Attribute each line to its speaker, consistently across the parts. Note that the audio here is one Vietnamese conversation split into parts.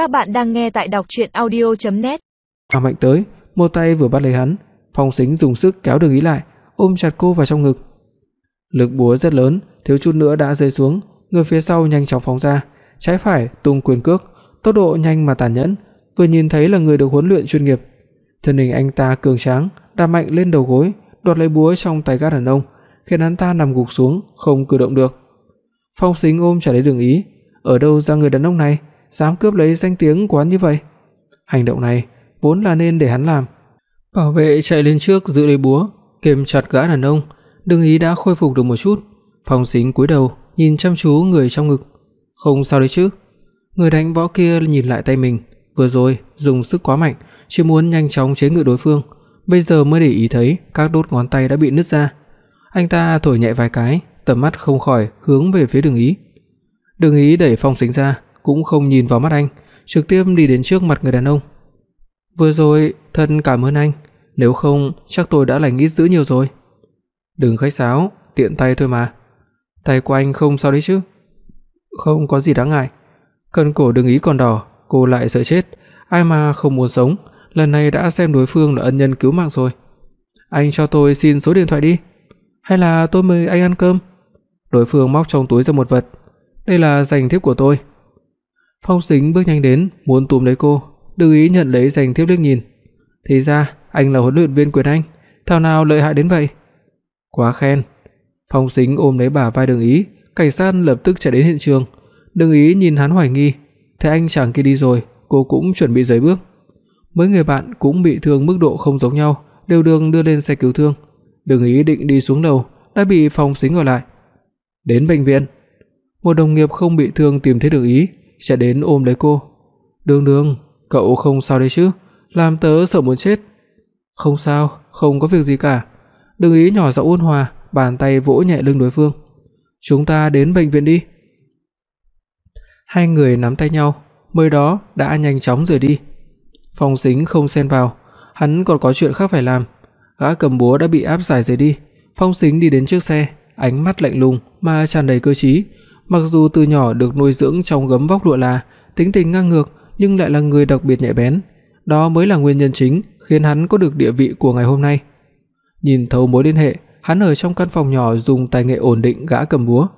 Speaker 1: Các bạn đang nghe tại đọc audio net
Speaker 2: Hà mạnh tới, một tay vừa bắt lấy hắn, Phong Sính dùng sức kéo Đường Ý lại, ôm chặt cô vào trong ngực. Lực búa rất lớn, thiếu chút nữa đã rơi xuống, người phía sau nhanh chóng phóng ra, trái phải tung quyền cước, tốc độ nhanh mà tàn nhẫn, vừa nhìn thấy là người được huấn luyện chuyên nghiệp. Thân hình anh ta cường tráng, đạp mạnh lên đầu gối, đoạt lấy búa trong tay gã đàn ông, khiến hắn ta nằm gục xuống, không cử động được. Phong Sính ôm chặt lấy Đường Ý, ở đâu ra người đàn ông này dám cướp lấy danh tiếng của hắn như vậy? Hành động này vốn là nên để hắn làm. Bảo vệ chạy lên trước giữ lấy búa, kềm chặt gã đàn ông, Đường Ý đã khôi phục được một chút. Phong Sính cúi đầu, nhìn chăm chú người trong ngực. Không sao đấy chứ? Người đánh võ kia nhìn lại tay mình, vừa rồi dùng sức quá mạnh, chỉ muốn nhanh chóng chế ngự đối phương, bây giờ mới để ý thấy các đốt ngón tay đã bị nứt ra. Anh ta thổi nhẹ vài cái, tầm mắt không khỏi hướng về phía Đường Ý. Đường Ý đẩy Phong Sính ra, cũng không nhìn vào mắt anh, trực tiếp đi đến trước mặt người đàn ông. "Vừa rồi, thân cảm ơn anh, nếu không chắc tôi đã lành ít dữ nhiều rồi." "Đừng khách sáo, tiện tay thôi mà." "Tay của anh không sao đấy chứ?" "Không có gì đáng ngại." Cơn cổ đừng Ý còn đỏ, cô lại sợ chết, ai mà không muốn sống, lần này đã xem đối phương là ân nhân cứu mạng rồi. "Anh cho tôi xin số điện thoại đi." "Hay là tôi mời anh ăn cơm?" Đối phương móc trong túi ra một vật. "Đây là danh thiếp của tôi." Phong Sính bước nhanh đến, muốn túm lấy cô, Đường Ý nhận lấy dành thiếp liếc nhìn. Thì ra, anh là huấn luyện viên quyền Anh, thảo nào lợi hại đến vậy? Quá khen. Phong Sính ôm lấy bả vai Đường Ý, cảnh sát lập tức chạy đến hiện trường. Đường Ý nhìn hắn hoài nghi, thấy anh chàng kia đi rồi, cô cũng chuẩn bị giấy bước. Mấy người bạn cũng bị thương mức độ không giống nhau, đều được đưa lên xe cứu thương. Đường Ý định đi xuống lầu, đã bị Phong Sính gọi lại. Đến bệnh viện. Một đồng nghiệp không bị thương tìm thấy Đường Ý, sẽ đến ôm lấy cô. "Đường Đường, cậu không sao đấy chứ? Làm tớ sợ muốn chết." "Không sao, không có việc gì cả." Đường Ý nhỏ giọng ôn hòa, bàn tay vỗ nhẹ lưng đối phương. "Chúng ta đến bệnh viện đi." Hai người nắm tay nhau, mới đó đã nhanh chóng rời đi. Phong Sính không xen vào, hắn còn có chuyện khác phải làm. Gã cầm búa đã bị áp giải rời đi, Phong Sính đi đến trước xe, ánh mắt lạnh lùng mà tràn đầy cơ trí, Mặc dù từ nhỏ được nuôi dưỡng trong gấm vóc lụa là, tính tình ngang ngược nhưng lại là người đặc biệt nhạy bén, đó mới là nguyên nhân chính khiến hắn có được địa vị của ngày hôm nay. Nhìn thấu mối liên hệ, hắn ở trong căn phòng nhỏ dùng tài nghệ ổn định gã cầm búa.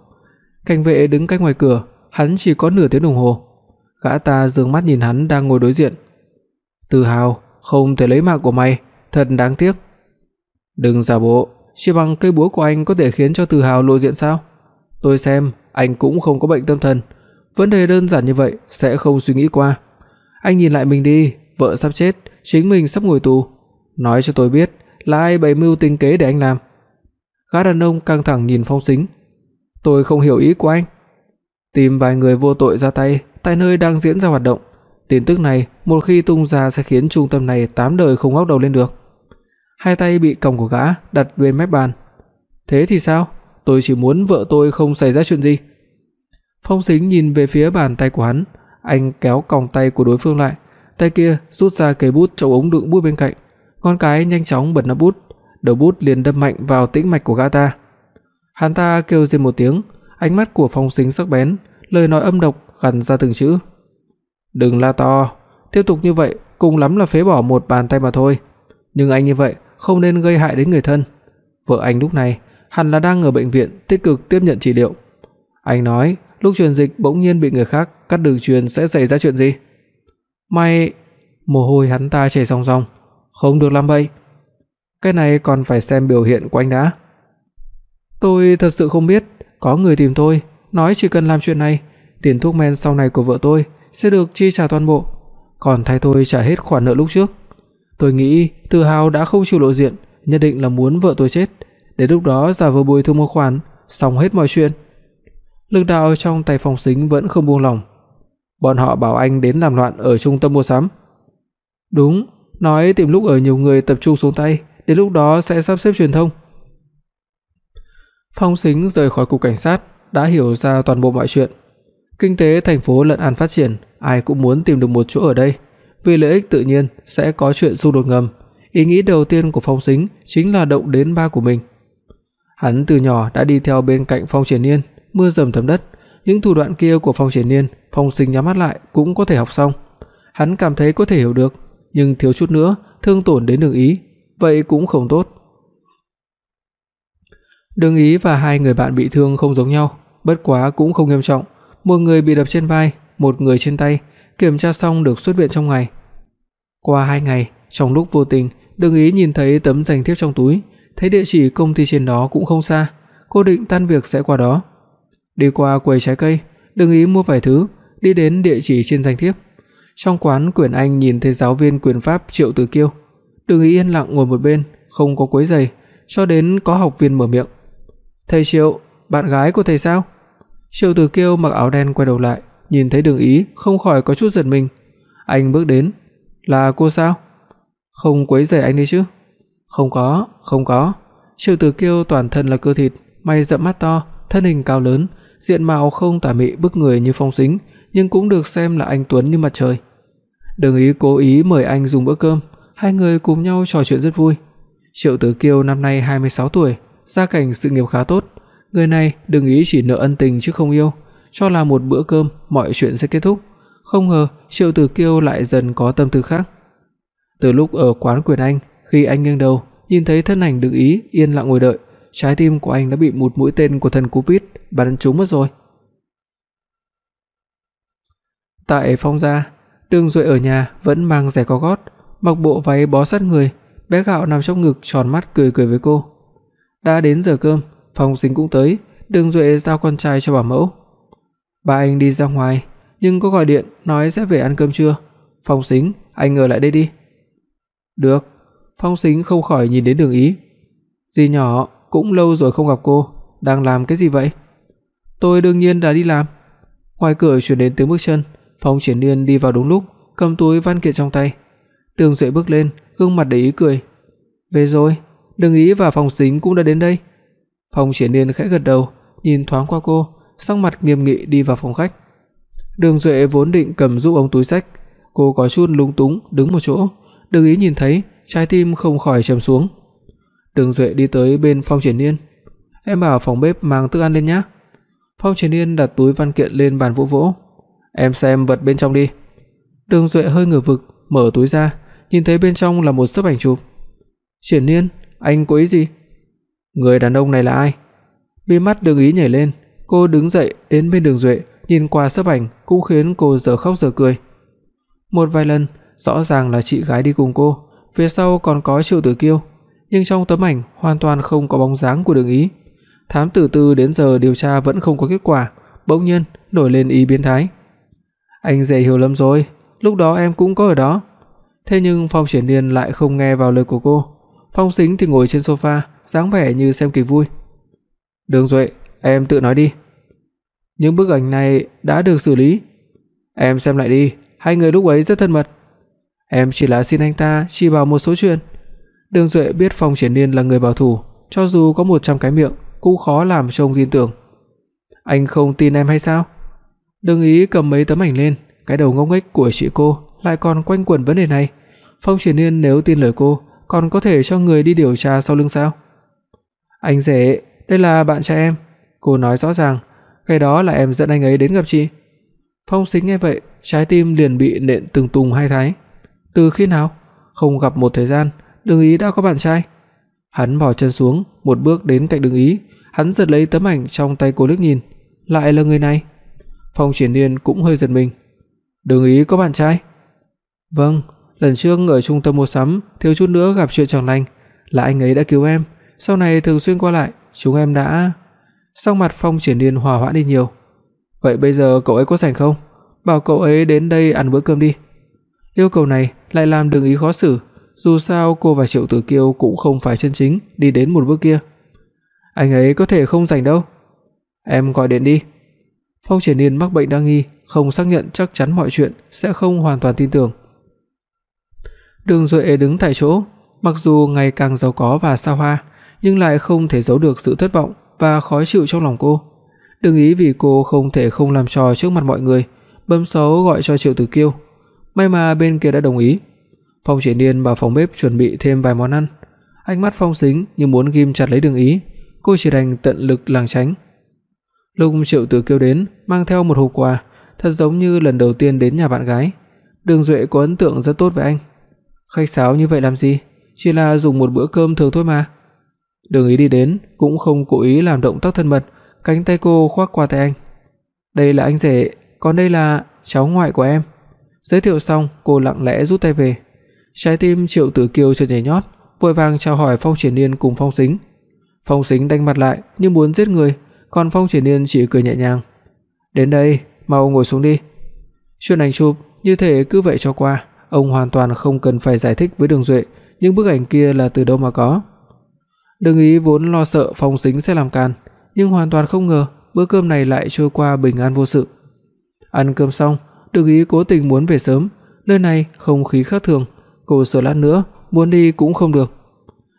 Speaker 2: Cảnh vệ đứng cách ngoài cửa, hắn chỉ có nửa tiếng đồng hồ. Gã ta dương mắt nhìn hắn đang ngồi đối diện. "Từ Hào, không thể lấy mạng của mày, thật đáng tiếc." "Đừng giả bộ, chỉ bằng cây búa của anh có thể khiến cho Từ Hào lộ diện sao? Tôi xem anh cũng không có bệnh tâm thần, vấn đề đơn giản như vậy sẽ không suy nghĩ qua. Anh nhìn lại mình đi, vợ sắp chết, chính mình sắp ngồi tù, nói cho tôi biết là ai bày mưu tính kế để anh làm." Gã đàn ông căng thẳng nhìn Phong Sính. "Tôi không hiểu ý của anh." Tìm vài người vô tội ra tay tại nơi đang diễn ra hoạt động. Tin tức này một khi tung ra sẽ khiến trung tâm này tám đời không ngóc đầu lên được. Hai tay bị còng của gã đặt bên mép bàn. Thế thì sao? Tôi chỉ muốn vợ tôi không xảy ra chuyện gì." Phong Sính nhìn về phía bàn tay của hắn, anh kéo còng tay của đối phương lại, tay kia rút ra cây bút trong ống đựng bút bên cạnh, con cái nhanh chóng bật nắp bút, đầu bút liền đâm mạnh vào tĩnh mạch của gã ta. Hắn ta kêu lên một tiếng, ánh mắt của Phong Sính sắc bén, lời nói âm độc gằn ra từng chữ. "Đừng la to, tiếp tục như vậy cùng lắm là phế bỏ một bàn tay mà thôi, nhưng anh như vậy không nên gây hại đến người thân." Vợ anh lúc này hẳn là đang ở bệnh viện tích cực tiếp nhận trị liệu. Anh nói, lúc truyền dịch bỗng nhiên bị người khác cắt đường truyền sẽ xảy ra chuyện gì? May mồ hôi hắn ta chảy ròng ròng, không được làm vậy. Cái này còn phải xem biểu hiện của anh đã. Tôi thật sự không biết, có người tìm tôi, nói chỉ cần làm chuyện này, tiền thuốc men sau này của vợ tôi sẽ được chi trả toàn bộ, còn thay tôi trả hết khoản nợ lúc trước. Tôi nghĩ Từ Hào đã không chịu lộ diện, nhất định là muốn vợ tôi chết, đến lúc đó giả vờ bồi thường một khoản, xong hết mọi chuyện. Lực đạo trong tay Phong Sính vẫn không buông lỏng. Bọn họ bảo anh đến làm loạn ở trung tâm mua sắm. Đúng, nói tìm lúc ở nhiều người tập trung xuống tay, đến lúc đó sẽ sắp xếp truyền thông. Phong Sính rời khỏi cục cảnh sát, đã hiểu ra toàn bộ mọi chuyện. Kinh tế thành phố lận an phát triển, ai cũng muốn tìm được một chỗ ở đây, vì lợi ích tự nhiên sẽ có chuyện xung đột ngầm. Ý nghĩ đầu tiên của Phong Sính chính là động đến ba của mình. Hắn từ nhỏ đã đi theo bên cạnh Phong Triển Nhiên, mưa dầm thấm đất, những thủ đoạn kia của Phong Triển Nhiên, Phong Sinh nhắm mắt lại cũng có thể học xong. hắn cảm thấy có thể hiểu được, nhưng thiếu chút nữa thương tổn đến Đường Ý, vậy cũng không tốt. Đường Ý và hai người bạn bị thương không giống nhau, bất quá cũng không nghiêm trọng, một người bị đập trên vai, một người trên tay, kiểm tra xong được xuất viện trong ngày. Qua 2 ngày, trong lúc vô tình, Đường Ý nhìn thấy tấm danh thiếp trong túi, thấy địa chỉ công ty trên đó cũng không xa, cô định tan việc sẽ qua đó. Đi qua quầy trái cây, Đường Ý mua vài thứ, đi đến địa chỉ trên danh thiếp. Trong quán Quyền Anh nhìn thấy giáo viên quyền pháp Triệu Tử Kiêu, Đường Ý yên lặng ngồi một bên, không có quấy rầy, cho đến có học viên mở miệng. "Thầy Triệu, bạn gái của thầy sao?" Triệu Tử Kiêu mặc áo đen quay đầu lại, nhìn thấy Đường Ý không khỏi có chút giật mình. Anh bước đến, "Là cô sao?" "Không quấy rầy anh đi chứ?" "Không có, không có." Triệu Tử Kiêu toàn thân là cơ thịt, mày rậm mắt to, thân hình cao lớn, diện mạo không tả mị bức người như phong sính, nhưng cũng được xem là anh tuấn như mặt trời. Đường Ý cố ý mời anh dùng bữa cơm, hai người cùng nhau trò chuyện rất vui. Triệu Tử Kiêu năm nay 26 tuổi, gia cảnh sự nghiệp khá tốt, người này Đường Ý chỉ nợ ân tình chứ không yêu, cho là một bữa cơm mọi chuyện sẽ kết thúc. Không ngờ Triệu Tử Kiêu lại dần có tâm tư khác. Từ lúc ở quán Quyền Anh, khi anh nghiêng đầu, nhìn thấy thân ảnh đứng Ý yên lặng ngồi đợi, trái tim của anh đã bị một mũi tên của thần Cupid bắn trúng mất rồi. Tại Phong gia, Đường Duệ ở nhà vẫn mang giày cao gót, mặc bộ váy bó sát người, bé gạo nằm trong ngực tròn mắt cười cười với cô. Đã đến giờ cơm, Phong Sính cũng tới, Đường Duệ giao con trai cho bà mẫu. Ba anh đi ra ngoài, nhưng có gọi điện nói sẽ về ăn cơm trưa. Phong Sính, anh ở lại đây đi. Được. Phong Sính không khỏi nhìn đến Đường Ý. Dì nhỏ, cũng lâu rồi không gặp cô, đang làm cái gì vậy? Tôi đương nhiên là đi làm. Ngoài cửa truyền đến tiếng bước chân, Phong Triển Nhiên đi vào đúng lúc, cầm túi văn kiện trong tay. Đường Duệ bước lên, gương mặt đầy ý cười. "Về rồi, Đường Ý và Phong Sính cũng đã đến đây." Phong Triển Nhiên khẽ gật đầu, nhìn thoáng qua cô, sắc mặt nghiêm nghị đi vào phòng khách. Đường Duệ vốn định cầm giúp ông túi sách, cô có chút lúng túng đứng một chỗ, Đường Ý nhìn thấy, trái tim không khỏi trầm xuống. Đường Duệ đi tới bên Phong Triển Nhiên. "Em bảo phòng bếp mang thức ăn lên nhé." Phong Triển Nhiên đặt túi văn kiện lên bàn vỗ vỗ. "Em xem vật bên trong đi." Đường Duệ hơi ngửa vực, mở túi ra, nhìn thấy bên trong là một sấp ảnh chụp. "Triển Nhiên, anh có ý gì?" "Người đàn ông này là ai?" Bi mắt Đường Ý nhảy lên, cô đứng dậy đến bên Đường Duệ, nhìn qua sấp ảnh cũng khiến cô giờ khóc giờ cười. Một vài lần, rõ ràng là chị gái đi cùng cô, phía sau còn có Triệu Tử Kiêu, nhưng trong tấm ảnh hoàn toàn không có bóng dáng của Đường Ý. Thám tử Tư đến giờ điều tra vẫn không có kết quả, bỗng nhiên nổi lên ý biến thái. Anh dễ hiểu lắm rồi, lúc đó em cũng có ở đó. Thế nhưng Phong Triển Điên lại không nghe vào lời của cô. Phong Sính thì ngồi trên sofa, dáng vẻ như xem kịch vui. "Đường Duệ, em tự nói đi." Những bức ảnh này đã được xử lý. Em xem lại đi, hai người lúc ấy rất thân mật. Em chỉ là xin anh ta chỉ bảo một số chuyện. Đường Duệ biết Phong Triển Nhiên là người bảo thủ, cho dù có 100 cái miệng cũng khó làm cho ông tin tưởng. Anh không tin em hay sao? Đường Ý cầm mấy tấm ảnh lên, cái đầu ngốc nghếch của chị cô lại còn quanh quẩn vấn đề này. Phong Triển Nhiên nếu tin lời cô, còn có thể cho người đi điều tra sau lưng sao? Anh rể, đây là bạn trai em. Cô nói rõ ràng, cái đó là em dẫn anh ấy đến gặp chị. Phong Sính nghe vậy, trái tim liền bị nện từng tung hai thái. Từ khi nào? Không gặp một thời gian, Đường Ý đã có bạn trai. Hắn bỏ chân xuống, một bước đến cạnh Đường Ý, hắn giật lấy tấm ảnh trong tay cô liếc nhìn, lại là người này. Phong Triển Nhiên cũng hơi giật mình. Đường Ý có bạn trai? Vâng, lần trước ở trung tâm mua sắm, thiếu chút nữa gặp chuyện chẳng lành, là anh ấy đã cứu em, sau này thường xuyên qua lại, chúng em đã Sắc mặt Phong Triển Nhiên hòa hoãn đi nhiều. Vậy bây giờ cậu ấy có rảnh không? Bảo cậu ấy đến đây ăn bữa cơm đi. Yêu cầu này lại làm Đường Ý khó xử, dù sao cô và Triệu Tử Kiêu cũng không phải chân chính đi đến một bước kia. Anh ấy có thể không rảnh đâu. Em gọi điện đi. Phong Triển Nhiên mắc bệnh đa nghi, không xác nhận chắc chắn mọi chuyện sẽ không hoàn toàn tin tưởng. Đường Duệ đứng tại chỗ, mặc dù ngày càng giàu có và xa hoa, nhưng lại không thể giấu được sự thất vọng và khó chịu trong lòng cô. Đừng ý vì cô không thể không làm trò trước mặt mọi người, bấm số gọi cho Triệu Tử Kiêu. May mà bên kia đã đồng ý. Phong Triển Nhiên bảo phòng bếp chuẩn bị thêm vài món ăn. Ánh mắt Phong Sính như muốn ghim chặt lấy Đường Ý, cô chỉ đành tận lực lảng tránh. Lúc Triệu Tử Kiêu đến, mang theo một hộp quà, thật giống như lần đầu tiên đến nhà bạn gái. Đường Duệ có ấn tượng rất tốt với anh. Khách sáo như vậy làm gì? Chỉ là dùng một bữa cơm thường thôi mà. Đường Ý đi đến, cũng không cố ý làm động tác thân mật, cánh tay cô khoác qua tay anh. "Đây là anh rể, còn đây là cháu ngoại của em." Giới thiệu xong, cô lặng lẽ rút tay về. Trái tim Triệu Tử Kiều chợt nhảy nhót, vội vàng chào hỏi Phong Triển Nhiên cùng Phong Sính. Phong Sính đanh mặt lại như muốn giết người, còn Phong Triển Nhiên chỉ cười nhẹ nhàng. "Đến đây, mau ngồi xuống đi." Chuyện ảnh chụp như thể cứ vậy cho qua, ông hoàn toàn không cần phải giải thích với Đường Duệ, những bức ảnh kia là từ đâu mà có. Đường Ý vốn lo sợ Phong Sính sẽ làm càn, nhưng hoàn toàn không ngờ bữa cơm này lại trôi qua bình an vô sự. Ăn cơm xong, Đường Ý cố tình muốn về sớm, nơi này không khí khác thường, cô sợ lát nữa muốn đi cũng không được.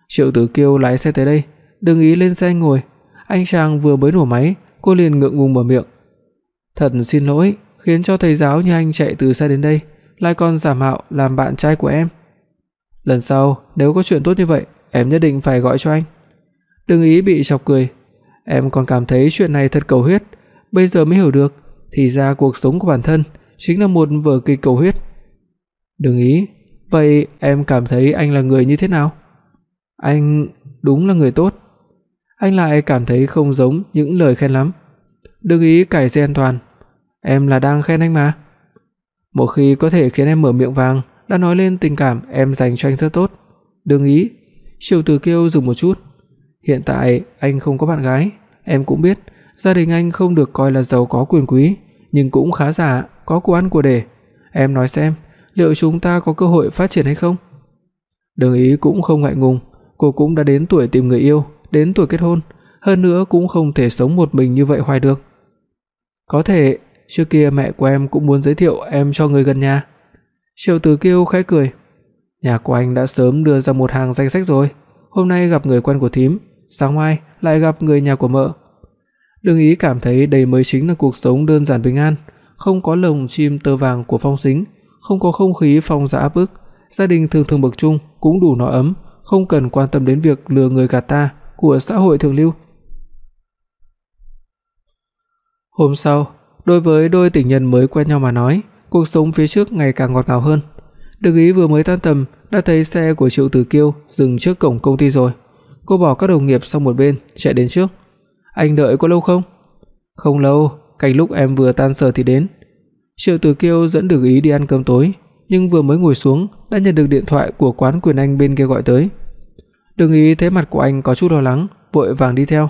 Speaker 2: Triệu Tử Kiêu lái xe tới đây, đừng Ý lên xe ngồi, anh chàng vừa mới nổ máy, cô liền ngượng ngùng mở miệng. "Thật xin lỗi, khiến cho thầy giáo như anh chạy từ xa đến đây, lại còn giả mạo làm bạn trai của em. Lần sau nếu có chuyện tốt như vậy, em nhất định phải gọi cho anh." Đừng ý bị chọc cười, em còn cảm thấy chuyện này thật cầu huyết, bây giờ mới hiểu được, thì ra cuộc sống của bản thân chính là một vở kịch cầu huyết. Đừng ý, vậy em cảm thấy anh là người như thế nào? Anh đúng là người tốt. Anh lại cảm thấy không giống những lời khen lắm. Đừng ý cải xe an toàn, em là đang khen anh mà. Một khi có thể khiến em mở miệng vàng, đã nói lên tình cảm em dành cho anh rất tốt. Đừng ý, Triệu Tử Kiêu dừng một chút. Hiện tại anh không có bạn gái, em cũng biết, gia đình anh không được coi là giàu có quyền quý, nhưng cũng khá giả, có của ăn của để. Em nói xem, liệu chúng ta có cơ hội phát triển hay không? Đường Ý cũng không ngại ngùng, cô cũng đã đến tuổi tìm người yêu, đến tuổi kết hôn, hơn nữa cũng không thể sống một mình như vậy hoài được. Có thể, trước kia mẹ của em cũng muốn giới thiệu em cho người gần nhà. Triệu Tử Kiêu khẽ cười. Nhà của anh đã sớm đưa ra một hàng danh sách rồi, hôm nay gặp người quen của thím, sáng mai lại gặp người nhà của mợ đương ý cảm thấy đây mới chính là cuộc sống đơn giản bình an, không có lồng chim tơ vàng của phong sính, không có không khí phong dã áp bức, gia đình thường thường bậc trung cũng đủ no ấm, không cần quan tâm đến việc lừa người gạt ta của xã hội thường lưu. Hôm sau, đối với đôi tình nhân mới quen nhau mà nói, cuộc sống phía trước ngày càng ngọt ngào hơn. Đừng ý vừa mới tan tầm đã thấy xe của Triệu Tử Kiêu dừng trước cổng công ty rồi. Cô bỏ các đồng nghiệp sang một bên, chạy đến trước. "Anh đợi có lâu không?" "Không lâu, canh lúc em vừa tan sở thì đến." Triệu Tử Kiêu dẫn Đường Ý đi ăn cơm tối, nhưng vừa mới ngồi xuống đã nhận được điện thoại của quán quyền anh bên kia gọi tới. Đường Ý thấy mặt của anh có chút lo lắng, vội vàng đi theo.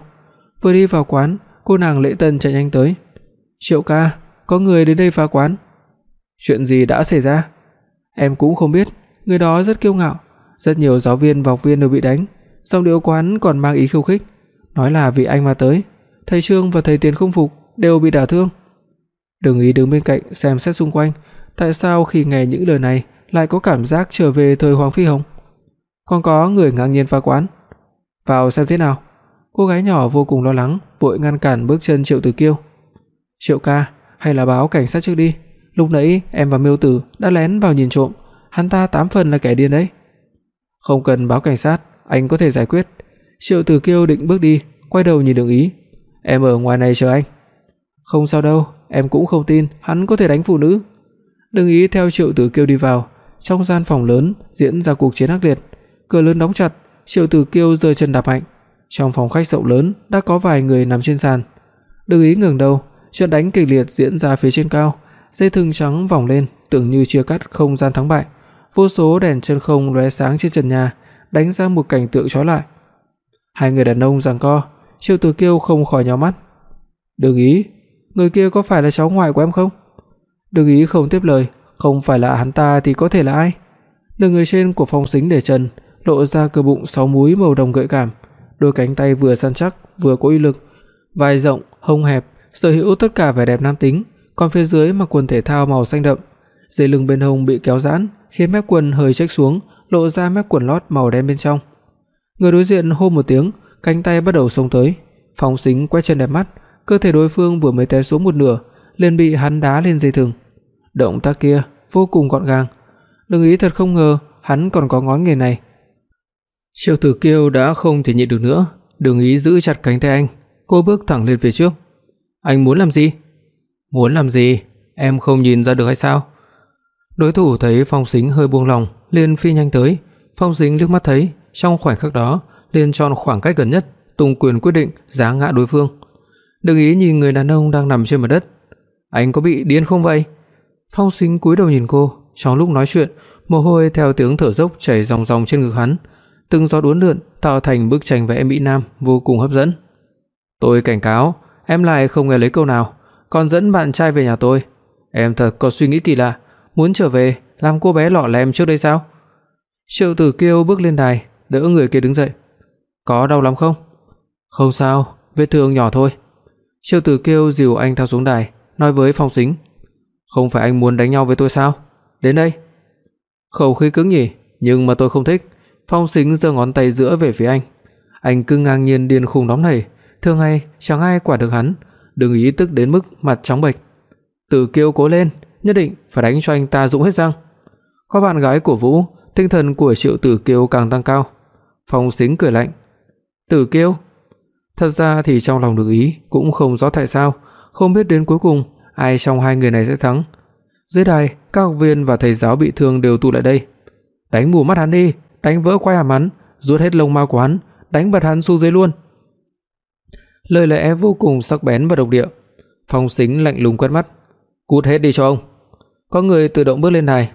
Speaker 2: Vừa đi vào quán, cô nàng Lễ Tân chạy nhanh tới. "Triệu ca, có người đến đây phá quán." "Chuyện gì đã xảy ra?" "Em cũng không biết, người đó rất kiêu ngạo, rất nhiều giáo viên và học viên đều bị đánh, song điệu quán còn mang ý khiêu khích, nói là vì anh mà tới, thầy Trương và thầy Tiền không phục, đều bị đả thương. đường ý đứng bên cạnh xem xét xung quanh, tại sao khi nghe những lời này lại có cảm giác trở về thời Hoàng Phi Hồng? Còn có người ngang nhiên phá quán. Vào xem thế nào. Cô gái nhỏ vô cùng lo lắng, vội ngăn cản bước chân Triệu Tử Kiêu. "Triệu ca, hay là báo cảnh sát trước đi, lúc nãy em và Miêu Tử đã lén vào nhìn trộm, hắn ta tám phần là kẻ điên đấy." "Không cần báo cảnh sát, anh có thể giải quyết." Triệu Tử Kiêu định bước đi, quay đầu nhìn Đường Ý. "Em ở ngoài này chờ anh." "Không sao đâu, em cũng không tin hắn có thể đánh phụ nữ." Đường Ý theo Triệu Tử Kiêu đi vào, trong gian phòng lớn diễn ra cuộc chiến ác liệt, cửa lớn đóng chặt, Triệu Tử Kiêu giơ chân đạp mạnh. Trong phòng khách rộng lớn đã có vài người nằm trên sàn. Đường Ý ngẩng đầu, trận đánh kịch liệt diễn ra phía trên cao, dây thừng trắng vòng lên, tưởng như chia cắt không gian thắng bại. Vô số đèn chân không lóe sáng trên trần nhà, đánh ra một cảnh tượng chói lọi. Hai người đàn ông giằng co, Triệu Tử Kiêu không khỏi nhíu mắt. "Đừng ý, người kia có phải là cháu ngoại của em không?" Đừng ý không tiếp lời, không phải là hắn ta thì có thể là ai? Nửa người trên của Phong Sính để trần, lộ ra cơ bụng sáu múi màu đồng gợi cảm, đôi cánh tay vừa săn chắc vừa có uy lực, vai rộng, hông hẹp, sở hữu tất cả vẻ đẹp nam tính, còn phía dưới mặc quần thể thao màu xanh đậm, dây lưng bên hông bị kéo giãn, khiến mép quần hơi chếch xuống, lộ ra mép quần lót màu đen bên trong. Người đối diện hô một tiếng, cánh tay bắt đầu xông tới, Phong Sính quay chân đẹp mắt, cơ thể đối phương vừa mới té xuống một nửa, liền bị hắn đá lên dây thừng. Động tác kia vô cùng gọn gàng, Đừng ý thật không ngờ hắn còn có ngón nghề này. Triệu Tử Kiêu đã không thể nhịn được nữa, Đường Ý giữ chặt cánh tay anh, cô bước thẳng lên phía trước. "Anh muốn làm gì?" "Muốn làm gì? Em không nhìn ra được hay sao?" Đối thủ thấy Phong Sính hơi buông lòng, liền phi nhanh tới. Phong Sính liếc mắt thấy, trong khoảnh khắc đó, liền chọn khoảng cách gần nhất, tung quyền quyết định giáng ngã đối phương. Đừng ý nhìn người đàn ông đang nằm trên mặt đất. Anh có bị điên không vậy? Phong Sính cúi đầu nhìn cô, trong lúc nói chuyện, mồ hôi theo tiếng thở dốc chảy ròng ròng trên ngực hắn, từng giọt uốn lượn tạo thành bức tranh vẽ mỹ nam vô cùng hấp dẫn. Tôi cảnh cáo, em lại không nghe lấy câu nào, còn dẫn bạn trai về nhà tôi. Em thật có suy nghĩ kỳ lạ, muốn trở về làm cô bé lọ lem trước đây sao? Triệu Tử Kiêu bước lên đài, đỡ người kia đứng dậy. Có đau lắm không? Không sao, vết thương nhỏ thôi. Triệu Tử Kiêu dìu anh theo xuống đài, nói với Phong Sính, "Không phải anh muốn đánh nhau với tôi sao? Đến đây." Khẩu khí cứng nhỉ, nhưng mà tôi không thích. Phong Sính giơ ngón tay giữa về phía anh. Anh cứ ngang nhiên điên khùng đóng này, thường ngày chẳng ai quản được hắn, đừng ý tức đến mức mặt trắng bệch. Tử Kiêu cố lên, nhất định phải đánh cho anh ta rụng hết răng. Có bạn gái của Vũ, tinh thần của Triệu Tử Kiêu càng tăng cao. Phong Sính cười lạnh. "Tử Kiêu?" Thật ra thì trong lòng Đường Ý cũng không rõ tại sao, không biết đến cuối cùng ai trong hai người này sẽ thắng. Dưới đài, các học viên và thầy giáo bị thương đều tụ lại đây. Đánh mù mắt hắn đi, đánh vỡ quai hàm hắn, rút hết lông mao của hắn, đánh bật hắn xuống dưới luôn. Lời lẽ vô cùng sắc bén và độc địa. Phong Sính lạnh lùng quét mắt, "Cút hết đi cho ông." Có người tự động bước lên đài,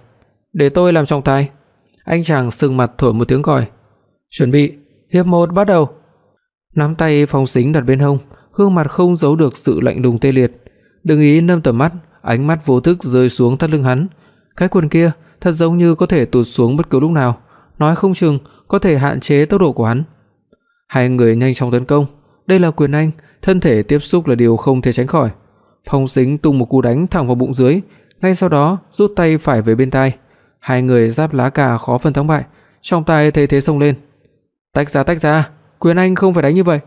Speaker 2: "Để tôi làm trọng tài." Anh chàng sừng mặt thổi một tiếng còi. "Chuẩn bị, hiệp 1 bắt đầu." Nắm tay Phong Sính đặt bên hông, gương mặt không giấu được sự lạnh lùng tê liệt. Đừng ý nâng tầm mắt, ánh mắt vô thức rơi xuống thắt lưng hắn. Cái quần kia thật giống như có thể tụt xuống bất cứ lúc nào, nói không chừng có thể hạn chế tốc độ của hắn. Hai người nhanh chóng tấn công, đây là quyền anh, thân thể tiếp xúc là điều không thể tránh khỏi. Phong Sính tung một cú đánh thẳng vào bụng dưới, ngay sau đó rút tay phải về bên tai. Hai người giáp lá cà khó phân thắng bại, trong tay thấy thế xông lên. Tách ra tách ra, quyền anh không phải đánh như vậy.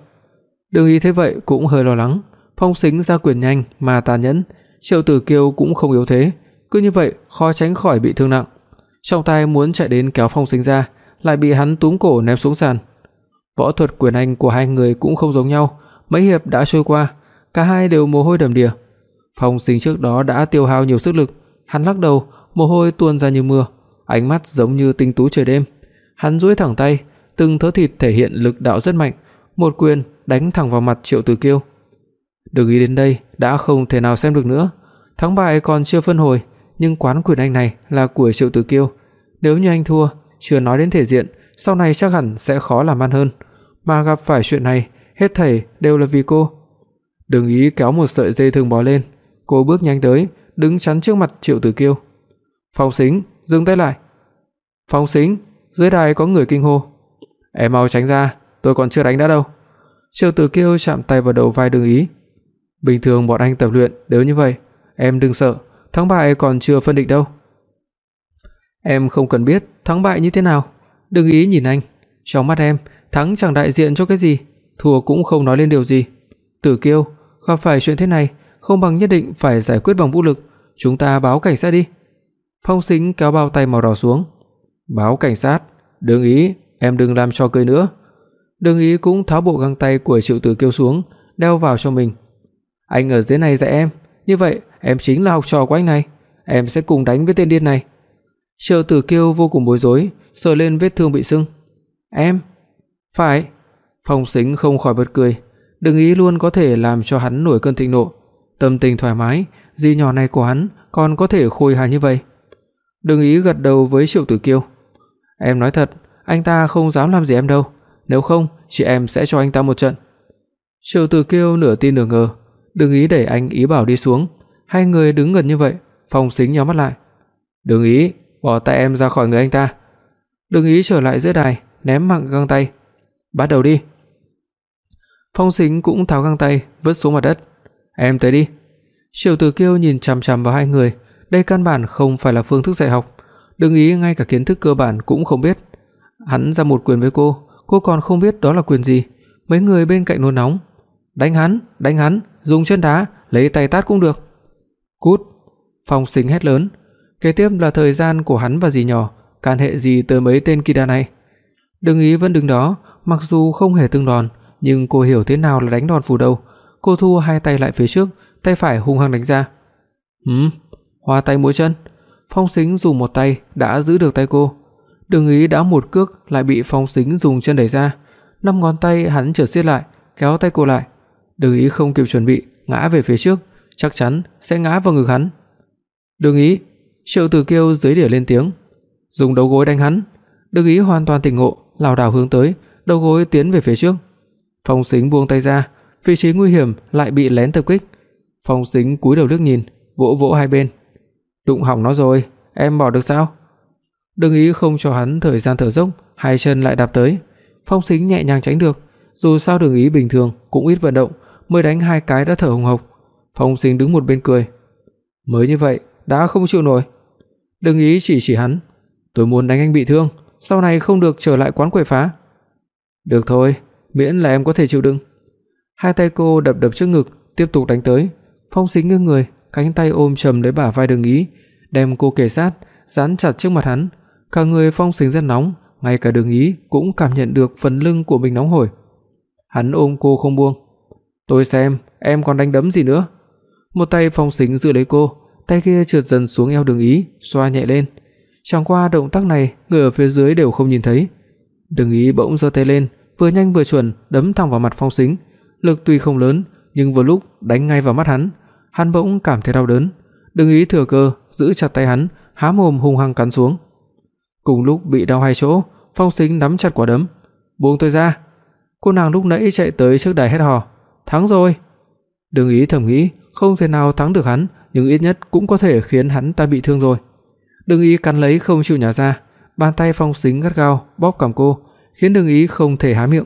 Speaker 2: Đường Ý thấy vậy cũng hơi lo lắng, Phong Sính ra quyền nhanh mà tàn nhẫn, Triệu Tử Kiêu cũng không yếu thế, cứ như vậy khó tránh khỏi bị thương nặng. Trong tay muốn chạy đến kéo Phong Sính ra, lại bị hắn túm cổ ném xuống sàn. Võ thuật quyền anh của hai người cũng không giống nhau, mấy hiệp đã trôi qua, cả hai đều mồ hôi đầm đìa. Phong Sính trước đó đã tiêu hao nhiều sức lực, hắn lắc đầu, mồ hôi tuôn ra như mưa, ánh mắt giống như tinh tú trời đêm. Hắn duỗi thẳng tay, từng thớ thịt thể hiện lực đạo rất mạnh, một quyền đánh thẳng vào mặt Triệu Tử Kiêu. Đừng nghĩ đến đây đã không thể nào xem được nữa, thắng bại còn chưa phân hồi, nhưng quán quyền anh này là của Triệu Tử Kiêu, nếu như anh thua, chưa nói đến thể diện, sau này chắc hẳn sẽ khó làm ăn hơn, mà gặp phải chuyện này, hết thảy đều là vì cô. Đừng ý kéo một sợi dây thừng bó lên, cô bước nhanh tới, đứng chắn trước mặt Triệu Tử Kiêu. "Phong Sính, dừng tay lại." "Phong Sính." Dưới đài có người kinh hô. "Em mau tránh ra, tôi còn chưa đánh đã đâu." Triệu Tử Kiêu chạm tay vào đầu vai Đường Ý. "Bình thường bọn anh tập luyện đều như vậy, em đừng sợ, thắng bại còn chưa phân định đâu." "Em không cần biết thắng bại như thế nào." Đừng ý nhìn anh, trong mắt em, thắng chẳng đại diện cho cái gì, thua cũng không nói lên điều gì. Tử Kiêu, gặp phải chuyện thế này, không bằng nhất định phải giải quyết bằng vũ lực, chúng ta báo cảnh sát đi." Phong Sính kéo bao tay màu đỏ xuống. "Báo cảnh sát? Đừng ý, em đừng làm cho cười nữa." Đừng ý cũng tháo bộ găng tay của Triệu Tử Kiêu xuống, đeo vào cho mình. "Anh ở dưới này dạy em, như vậy em chính là học trò của anh này, em sẽ cùng đánh với tên điên này." Triệu Tử Kiêu vô cùng bối rối, sờ lên vết thương bị sưng. "Em?" "Phải." Phong Sính không khỏi bật cười, đừng ý luôn có thể làm cho hắn nổi cơn thịnh nộ, tâm tình thoải mái, gì nhỏ này của hắn còn có thể khôi hài như vậy. Đừng ý gật đầu với Triệu Tử Kiêu. "Em nói thật, anh ta không dám làm gì em đâu, nếu không chị em sẽ cho anh ta một trận." Triệu Tử Kiêu nửa tin nửa ngờ, đừng ý đẩy anh ý bảo đi xuống, hai người đứng gần như vậy, Phong Sính nhíu mắt lại. "Đừng ý, bỏ tay em ra khỏi người anh ta." Đừng ý trở lại giữa đài, ném mạnh găng tay. "Bắt đầu đi." Phong Sính cũng tháo găng tay, vứt xuống mặt đất. "Em tới đi." Triệu Tử Kiêu nhìn chằm chằm vào hai người, đây căn bản không phải là phương thức dạy học, đừng ý ngay cả kiến thức cơ bản cũng không biết. Hắn ra một quyền với cô, cô còn không biết đó là quyền gì. Mấy người bên cạnh nôn nóng, "Đánh hắn, đánh hắn, dùng chân đá, lấy tay tát cũng được." "Cút." Phong Sính hét lớn. Kế tiếp là thời gian của hắn và dì nhỏ, can hệ gì tới mấy tên kỳ đà này. Đừng ý vẫn đứng đó, mặc dù không hề tương đòn, nhưng cô hiểu thế nào là đánh đòn phủ đầu. Cô thu hai tay lại phía trước, tay phải hung hăng đánh ra. hừm, Hoa tay múa chân. Phong Sính dùng một tay đã giữ được tay cô. Đường Ý đã một cước lại bị Phong Sính dùng chân đẩy ra, năm ngón tay hắn chợt siết lại, kéo tay cô lại. Đường Ý không kịp chuẩn bị, ngã về phía trước, chắc chắn sẽ ngã vào ngực hắn. Đường Ý, Triệu Tử Kiêu dưới đỉa lên tiếng, dùng đầu gối đánh hắn. Đường Ý hoàn toàn tỉnh ngộ, lảo đảo hướng tới, đầu gối tiến về phía trước. Phong Sính buông tay ra, vị trí nguy hiểm lại bị lén tập kích. Phong Sính cúi đầu liếc nhìn, vỗ vỗ hai bên. Đụng hỏng nó rồi, em bỏ được sao? Đừng ý không cho hắn thời gian thở dốc, hai chân lại đạp tới. Phong Sính nhẹ nhàng tránh được, dù sao Đường Ý bình thường cũng ít vận động, mới đánh hai cái đã thở hồng hộc. Phong Sính đứng một bên cười. Mới như vậy đã không chịu nổi. Đường Ý chỉ chỉ hắn, tôi muốn đánh anh bị thương, sau này không được trở lại quán quậy phá. Được thôi, miễn là em có thể chịu đựng. Hai tay cô đập đập trước ngực, tiếp tục đánh tới. Phong Sính nghiêng người, cánh tay ôm chầm lấy bả vai Đường Ý, đem cô kề sát, dán chặt trước mặt hắn. Cả người Phong Sính rất nóng, ngay cả Đường Ý cũng cảm nhận được phần lưng của mình nóng hổi. Hắn ôm cô không buông. "Tôi xem, em còn đánh đấm gì nữa?" Một tay Phong Sính giữ lấy cô, tay kia trượt dần xuống eo Đường Ý, xoa nhẹ lên. Chẳng qua động tác này, người ở phía dưới đều không nhìn thấy. Đường Ý bỗng giơ tay lên, vừa nhanh vừa chuẩn đấm thẳng vào mặt Phong Sính, lực tuy không lớn, nhưng vừa lúc đánh ngay vào mắt hắn, hắn bỗng cảm thấy đau đớn, Đường Ý thừa cơ giữ chặt tay hắn, há mồm hung hăng cắn xuống. Cùng lúc bị đau hai chỗ, Phong Sính nắm chặt quả đấm. "Buông tôi ra." Cô nàng lúc nãy chạy tới trước đài hét hò, "Thắng rồi." Đường Ý thầm nghĩ, không thể nào thắng được hắn, nhưng ít nhất cũng có thể khiến hắn ta bị thương rồi. Đường Ý cắn lấy không chịu nhả ra, bàn tay Phong Sính gắt gao bóp cằm cô, khiến Đường Ý không thể há miệng.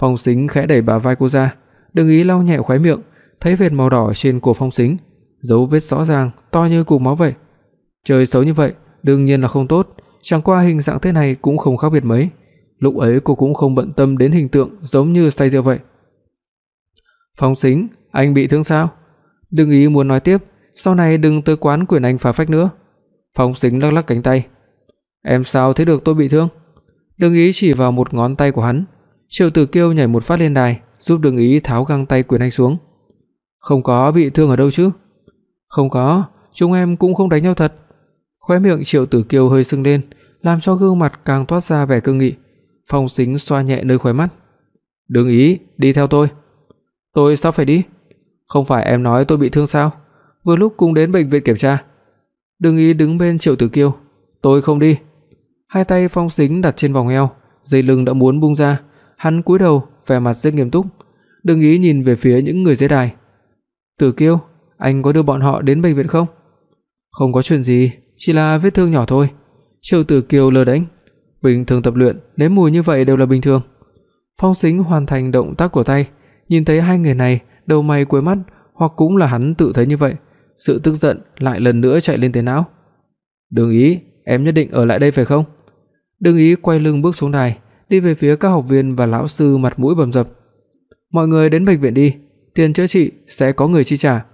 Speaker 2: Phong Sính khẽ đẩy bả vai cô ra, Đường Ý lau nhẹ khóe miệng, thấy vệt màu đỏ trên cổ Phong Sính, dấu vết rõ ràng, to như cục máu vậy. trời xấu như vậy, đương nhiên là không tốt, chẳng qua hình dạng thế này cũng không khác biệt mấy. Lúc ấy cô cũng không bận tâm đến hình tượng giống như say rượu vậy. Phong Sính, anh bị thương sao? Đừng ý muốn nói tiếp, sau này đừng tới quán quyền anh phá phách nữa. Phong Sính lắc lắc cánh tay. Em sao thấy được tôi bị thương? Đừng ý chỉ vào một ngón tay của hắn. Triệu Tử Kiêu nhảy một phát lên đài, giúp Đừng ý tháo găng tay quyền anh xuống. Không có bị thương ở đâu chứ? Không có, chúng em cũng không đánh nhau thật. Khóe miệng Triệu Tử Kiêu hơi sưng lên, làm cho gương mặt càng toát ra vẻ cương nghị. Phong Sính xoa nhẹ nơi khóe mắt. "Đừng ý, đi theo tôi." "Tôi sao phải đi?" "Không phải em nói tôi bị thương sao? Vừa lúc cùng đến bệnh viện kiểm tra." Đừng ý đứng bên Triệu Tử Kiêu. "Tôi không đi." Hai tay Phong Sính đặt trên vòng eo, dây lưng đã muốn bung ra, hắn cúi đầu, vẻ mặt rất nghiêm túc. Đừng ý nhìn về phía những người dưới đài. "Tử Kiêu, anh có đưa bọn họ đến bệnh viện không?" "Không có chuyện gì, chỉ là vết thương nhỏ thôi." Triệu Tử Kiều lờ đánh. Bình thường tập luyện, nếm mùi như vậy đều là bình thường. Phong Sính hoàn thành động tác của tay, nhìn thấy hai người này, đầu mày cuối mắt, hoặc cũng là hắn tự thấy như vậy, sự tức giận lại lần nữa chạy lên tới não. "Đường Ý, em nhất định ở lại đây phải không?" Đường Ý quay lưng bước xuống đài, đi về phía các học viên và lão sư mặt mũi bầm dập. "Mọi người đến bệnh viện đi, tiền chữa trị sẽ có người chi trả."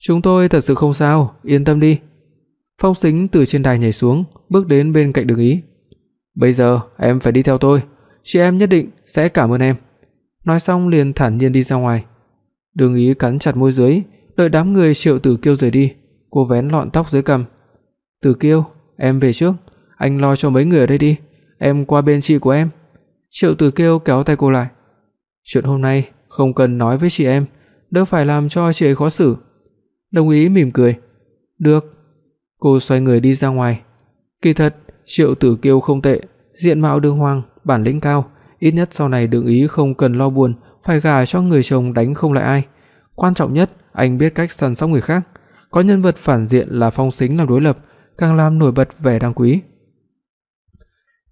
Speaker 2: Chúng tôi thật sự không sao, yên tâm đi. Phong Sính từ trên đài nhảy xuống, bước đến bên cạnh Đường Ý. "Bây giờ em phải đi theo tôi, chị em nhất định sẽ cảm ơn em." Nói xong liền thản nhiên đi ra ngoài. Đường Ý cắn chặt môi dưới, đợi đám người Triệu Tử Kiêu rời đi, cô vén lọn tóc dưới cằm. "Tử Kiêu, em về trước, anh lo cho mấy người ở đây đi, em qua bên chị của em." Triệu Tử Kiêu kéo tay cô lại. "Chuyện hôm nay không cần nói với chị em, đỡ phải làm cho chị ấy khó xử." Đồng ý mỉm cười. "Được." Cô xoay người đi ra ngoài. Kỳ thật, Triệu Tử Kiêu không tệ, diện mạo đường hoàng, bản lĩnh cao, ít nhất sau này Đường Ý không cần lo buồn phải gả cho người chồng đánh không lại ai. Quan trọng nhất, anh biết cách săn sóc người khác, có nhân vật phản diện là Phong Sính làm đối lập, càng làm nổi bật vẻ đáng quý.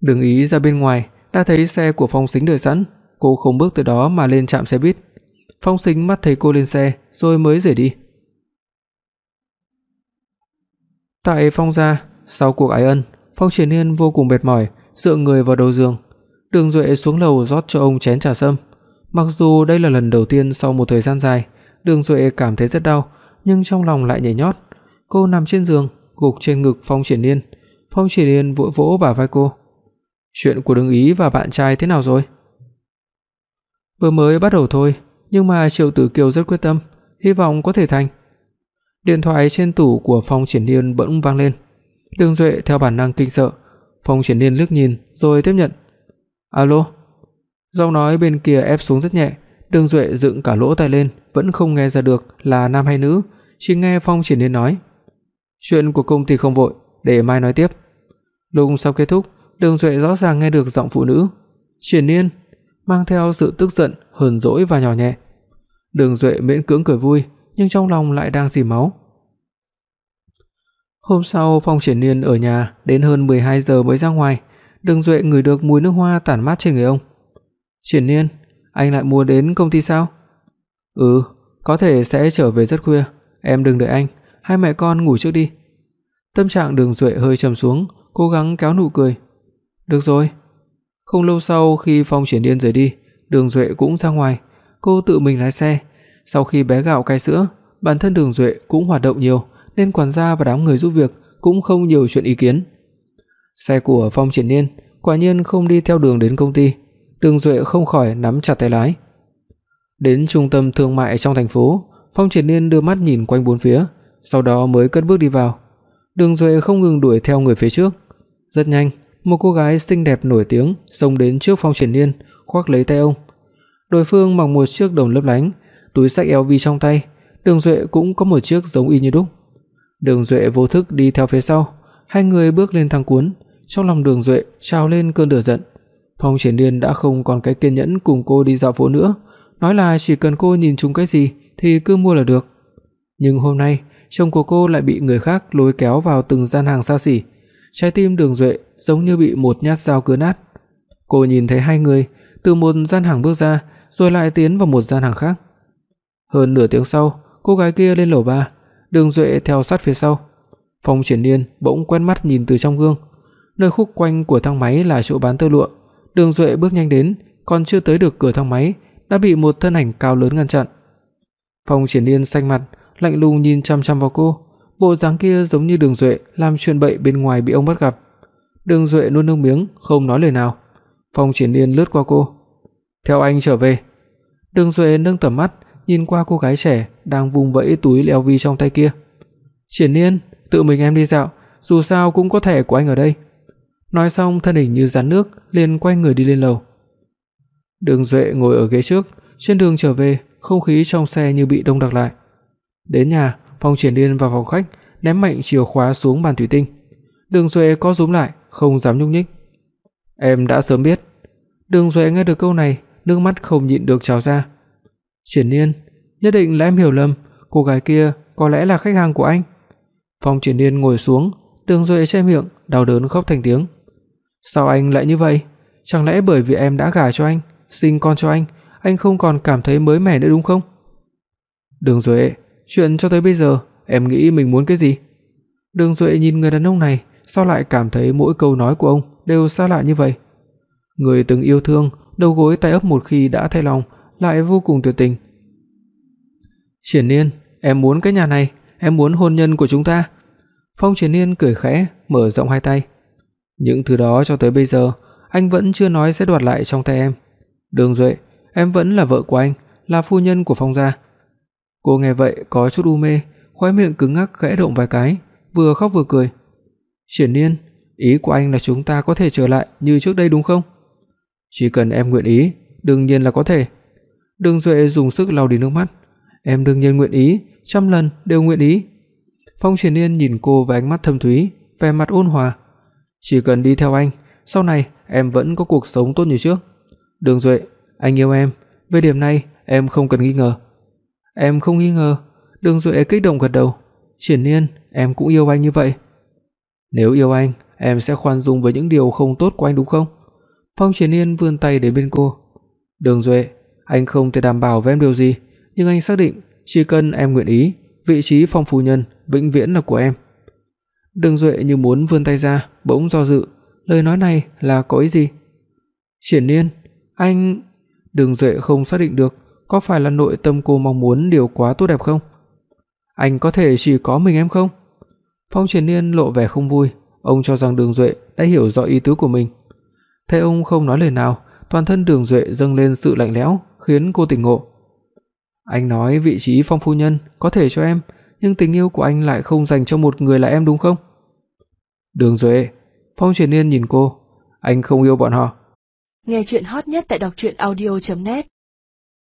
Speaker 2: Đường Ý ra bên ngoài, đã thấy xe của Phong Sính đợi sẵn, cô không bước từ đó mà lên trạm xe buýt. Phong Sính mắt thấy cô lên xe rồi mới rời đi. Tại Phong gia, sau cuộc ái ân, Phong Triển Nhiên vô cùng mệt mỏi, dựa người vào đầu giường. Đường Duệ xuống lầu rót cho ông chén trà sâm. Mặc dù đây là lần đầu tiên sau một thời gian dài, Đường Duệ cảm thấy rất đau, nhưng trong lòng lại nhảy nhót. Cô nằm trên giường, gục trên ngực Phong Triển Nhiên. Phong Triển Nhiên vỗ vỗ bả vai cô. "Chuyện của Đường Ý và bạn trai thế nào rồi?" "Vừa mới bắt đầu thôi, nhưng mà Triệu Tử Kiều rất quyết tâm, hy vọng có thể thành." Điện thoại trên tủ của Phong Triển Liên bỗng vang lên. Đường Duệ theo bản năng kinh sợ. Phong Triển Liên liếc nhìn rồi tiếp nhận. "Alo." Giọng nói bên kia ép xuống rất nhẹ, Đường Duệ dựng cả lỗ tai lên, vẫn không nghe ra được là nam hay nữ, chỉ nghe Phong Triển Liên nói: "Chuyện của công ty không vội, để mai nói tiếp." Lúc sau kết thúc, Đường Duệ rõ ràng nghe được giọng phụ nữ. "Triển Liên" mang theo sự tức giận, hờn dỗi và nhỏ nhẹ. Đường Duệ miễn cưỡng cười vui, nhưng trong lòng lại đang rỉ máu. Hôm sau, Phong Triển Nhiên ở nhà đến hơn 12 giờ mới ra ngoài, Đường Duệ ngửi được mùi nước hoa tản mát trên người ông. "Triển Nhiên, anh lại mua đến công ty sao?" "Ừ, có thể sẽ trở về rất khuya, em đừng đợi anh, hai mẹ con ngủ trước đi." Tâm trạng Đường Duệ hơi trầm xuống, cố gắng kéo nụ cười. "Được rồi." Không lâu sau khi Phong Triển Nhiên rời đi, Đường Duệ cũng ra ngoài, cô tự mình lái xe. Sau khi bé gạo cai sữa, bản thân Đường Duệ cũng hoạt động nhiều, nên quản gia và đám người giúp việc cũng không nhiều chuyện ý kiến. Xe của Phong Triển Nhiên quả nhiên không đi theo đường đến công ty, Đường Duệ không khỏi nắm chặt tay lái. Đến trung tâm thương mại trong thành phố, Phong Triển Nhiên đưa mắt nhìn quanh bốn phía, sau đó mới cất bước đi vào. Đường Duệ không ngừng đuổi theo người phía trước. Rất nhanh, một cô gái xinh đẹp nổi tiếng xông đến trước Phong Triển Nhiên, khoác lấy tay ông. Đối phương mặc một chiếc đồng lấp lánh, túi xách LV trong tay, Đường Duệ cũng có một chiếc giống y như đúc. Đường Duệ vô thức đi theo phía sau, hai người bước lên thang cuốn, trong lòng Đường Duệ trào lên cơn lửa giận. Phong Triển Nhiên đã không còn cái kiên nhẫn cùng cô đi dạo phố nữa, nói là chỉ cần cô nhìn chúng cái gì thì cứ mua là được. Nhưng hôm nay, chồng của cô lại bị người khác lôi kéo vào từng gian hàng xa xỉ, trái tim Đường Duệ giống như bị một nhát dao cứa nát. Cô nhìn thấy hai người từ một gian hàng bước ra, rồi lại tiến vào một gian hàng khác. Hơn nửa tiếng sau, cô gái kia lên lầu 3, Đường Duệ theo sát phía sau. Phong Triển Nhiên bỗng quen mắt nhìn từ trong gương, nơi khúc quanh của thang máy là chỗ bán tơ lụa. Đường Duệ bước nhanh đến, còn chưa tới được cửa thang máy đã bị một thân ảnh cao lớn ngăn chặn. Phong Triển Nhiên xanh mặt, lạnh lùng nhìn chằm chằm vào cô, bộ dáng kia giống như Đường Duệ làm chuyện bậy bên ngoài bị ông bắt gặp. Đường Duệ nuốt nước miếng, không nói lời nào. Phong Triển Nhiên lướt qua cô. "Theo anh trở về." Đường Duệ nâng tầm mắt, nhìn qua cô gái trẻ đang vung vẫy túi LV trong tay kia. "Triển Nhiên, tự mình em đi dạo, dù sao cũng có thẻ của anh ở đây." Nói xong thân hình như rắn nước, liền quay người đi lên lầu. Đường Duệ ngồi ở ghế trước, trên đường trở về, không khí trong xe như bị đông đặc lại. Đến nhà, Phong Triển Liên vào phòng khách, ném mạnh chìa khóa xuống bàn thủy tinh. Đường Duệ co rúm lại, không dám nhúc nhích. "Em đã sớm biết." Đường Duệ nghe được câu này, nước mắt không nhịn được trào ra. "Triển Nhiên, nhất định là em hiểu lầm, cô gái kia có lẽ là khách hàng của anh." Phong Triển Nhiên ngồi xuống, Đường Duệ che miệng, đau đớn khóc thành tiếng. "Sao anh lại như vậy? Chẳng lẽ bởi vì em đã gả cho anh, sinh con cho anh, anh không còn cảm thấy mới mẻ nữa đúng không?" Đường Duệ, chuyện cho tới bây giờ em nghĩ mình muốn cái gì? Đường Duệ nhìn người đàn ông này, sao lại cảm thấy mỗi câu nói của ông đều xa lạ như vậy? Người từng yêu thương, đầu gối tay ấp một khi đã thay lòng, lại vô cùng tuyệt tình. Triển Nhiên, em muốn cái nhà này, em muốn hôn nhân của chúng ta. Phong Triển Nhiên cười khẽ, mở rộng hai tay. Những thứ đó cho tới bây giờ, anh vẫn chưa nói sẽ đoạt lại trong tay em. Đường Duệ, em vẫn là vợ của anh, là phu nhân của Phong gia. Cô nghe vậy có chút u mê, khóe miệng cứng ngắc khẽ động vài cái, vừa khóc vừa cười. "Triển Nhiên, ý của anh là chúng ta có thể trở lại như trước đây đúng không?" "Chỉ cần em nguyện ý, đương nhiên là có thể." Đường Duệ dùng sức lau đi nước mắt. "Em đương nhiên nguyện ý, trăm lần đều nguyện ý." Phong Triển Nhiên nhìn cô với ánh mắt thâm thúy, vẻ mặt ôn hòa. "Chỉ cần đi theo anh, sau này em vẫn có cuộc sống tốt như trước." "Đường Duệ, anh yêu em, về điểm này em không cần nghi ngờ." "Em không nghi ngờ." Đường Duệ kích động gật đầu. "Triển Nhiên, em cũng yêu anh như vậy." "Nếu yêu anh, em sẽ khoan dung với những điều không tốt của anh đúng không?" Phong Triển Nhiên vươn tay đến bên cô. "Đường Duệ, anh không thể đảm bảo với em điều gì, nhưng anh xác định chỉ cần em nguyện ý, vị trí phong phu nhân vĩnh viễn là của em." Đường Duệ như muốn vươn tay ra, bỗng do dự, lời nói này là có ý gì? "Triển Nhiên, anh..." Đường Duệ không xác định được có phải là nội tâm cô mong muốn điều quá tốt đẹp không? Anh có thể chỉ có mình em không? Phong Triển Nhiên lộ vẻ không vui, ông cho rằng Đường Duệ đã hiểu rõ ý tứ của mình. Thấy ông không nói lời nào, toàn thân Đường Duệ dâng lên sự lạnh lẽo, khiến cô tỉnh ngộ. Anh nói vị trí phong phu nhân có thể cho em, nhưng tình yêu của anh lại không dành cho một người là em đúng không? Đường Duệ, Phong Triển Nhiên nhìn cô, anh không yêu bọn họ.
Speaker 1: Nghe truyện hot nhất tại đọc truyện audio net